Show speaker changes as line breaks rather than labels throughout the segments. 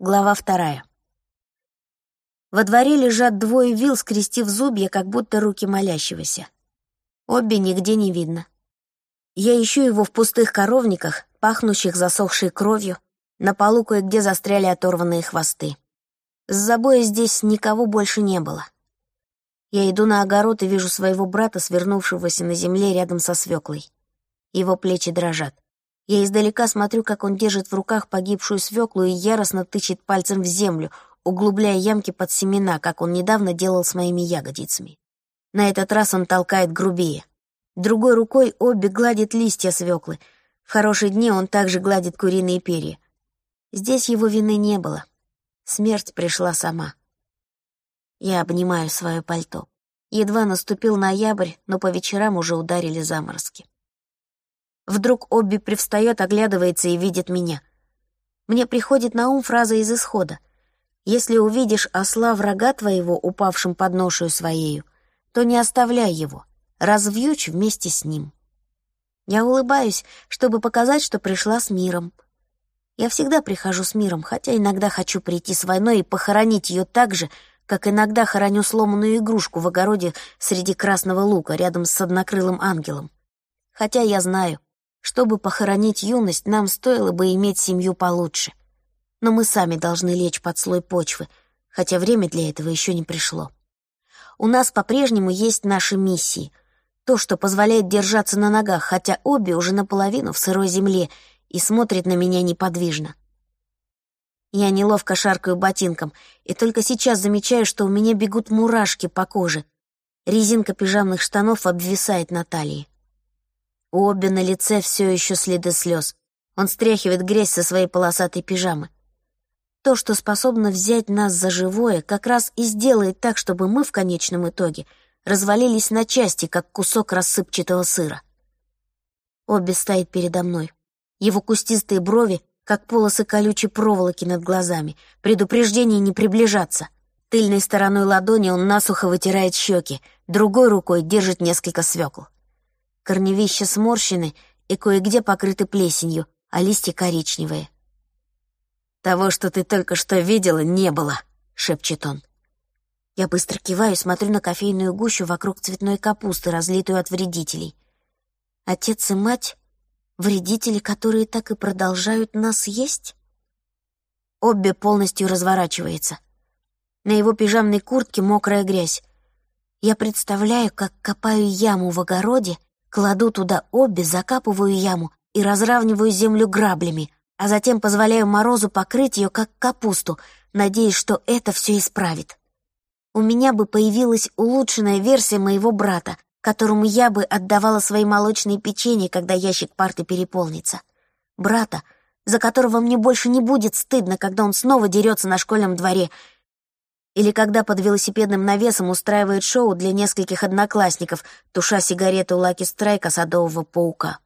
Глава вторая. Во дворе лежат двое вил, скрестив зубья, как будто руки молящегося. Обе нигде не видно. Я ищу его в пустых коровниках, пахнущих засохшей кровью, на полу кое-где застряли оторванные хвосты. С забоя здесь никого больше не было. Я иду на огород и вижу своего брата, свернувшегося на земле рядом со свеклой. Его плечи дрожат. Я издалека смотрю, как он держит в руках погибшую свеклу и яростно тычет пальцем в землю, углубляя ямки под семена, как он недавно делал с моими ягодицами. На этот раз он толкает грубее. Другой рукой обе гладит листья свеклы. В хорошие дни он также гладит куриные перья. Здесь его вины не было. Смерть пришла сама. Я обнимаю свое пальто. Едва наступил ноябрь, но по вечерам уже ударили заморозки. Вдруг Обби привстает, оглядывается и видит меня. Мне приходит на ум фраза из исхода. «Если увидишь осла врага твоего, упавшим под ношую своею, то не оставляй его, развьючь вместе с ним». Я улыбаюсь, чтобы показать, что пришла с миром. Я всегда прихожу с миром, хотя иногда хочу прийти с войной и похоронить ее так же, как иногда хороню сломанную игрушку в огороде среди красного лука рядом с однокрылым ангелом. Хотя я знаю, чтобы похоронить юность, нам стоило бы иметь семью получше. Но мы сами должны лечь под слой почвы, хотя время для этого еще не пришло. У нас по-прежнему есть наши миссии. То, что позволяет держаться на ногах, хотя обе уже наполовину в сырой земле и смотрит на меня неподвижно. Я неловко шаркаю ботинком, и только сейчас замечаю, что у меня бегут мурашки по коже. Резинка пижамных штанов обвисает на талии. У Обби на лице все еще следы слез. Он стряхивает грязь со своей полосатой пижамы. То, что способно взять нас за живое, как раз и сделает так, чтобы мы в конечном итоге развалились на части, как кусок рассыпчатого сыра. Обби стоит передо мной. Его кустистые брови, как полосы колючей проволоки над глазами, предупреждение не приближаться. Тыльной стороной ладони он насухо вытирает щеки, другой рукой держит несколько свекл. Корневища сморщены и кое-где покрыты плесенью, а листья коричневые. «Того, что ты только что видела, не было», — шепчет он. Я быстро киваю и смотрю на кофейную гущу вокруг цветной капусты, разлитую от вредителей. Отец и мать — вредители, которые так и продолжают нас есть? Обе полностью разворачивается. На его пижамной куртке мокрая грязь. Я представляю, как копаю яму в огороде Кладу туда обе, закапываю яму и разравниваю землю граблями, а затем позволяю морозу покрыть ее, как капусту, надеясь, что это все исправит. У меня бы появилась улучшенная версия моего брата, которому я бы отдавала свои молочные печенья, когда ящик парты переполнится. Брата, за которого мне больше не будет стыдно, когда он снова дерется на школьном дворе — или когда под велосипедным навесом устраивает шоу для нескольких одноклассников, туша сигарету Лаки Страйка садового паука.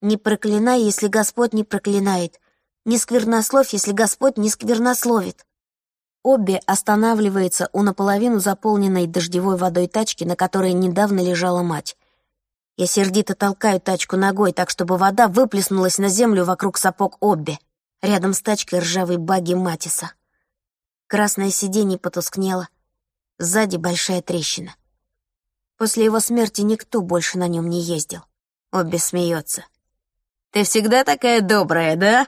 Не проклинай, если Господь не проклинает. Не сквернословь, если Господь не сквернословит. Обе останавливается у наполовину заполненной дождевой водой тачки, на которой недавно лежала мать. Я сердито толкаю тачку ногой, так чтобы вода выплеснулась на землю вокруг сапог Обби. Рядом с тачкой ржавый баги Матиса. Красное сиденье потускнело. Сзади большая трещина. После его смерти никто больше на нем не ездил. Обе смеется. «Ты всегда такая добрая, да?»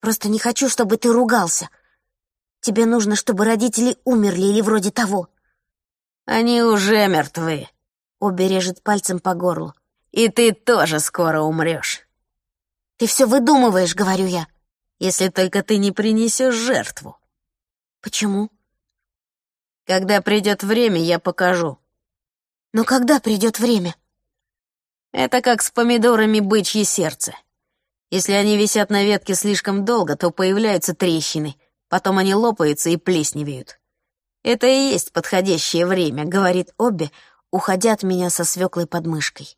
«Просто не хочу, чтобы ты ругался. Тебе нужно, чтобы родители умерли или вроде того».
«Они уже мертвы», —
Обе режет пальцем по горлу.
«И ты тоже скоро умрешь».
«Ты все выдумываешь», — говорю я.
«Если только ты не принесешь жертву».
Почему?
Когда придет время, я покажу.
Но когда придет время?
Это как с помидорами бычье сердце. Если они висят на ветке слишком долго, то появляются трещины, потом они лопаются и плесневеют. Это и есть подходящее время, говорит Обби, уходя от меня со свеклой подмышкой.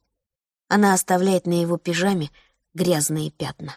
Она оставляет на его пижаме грязные пятна.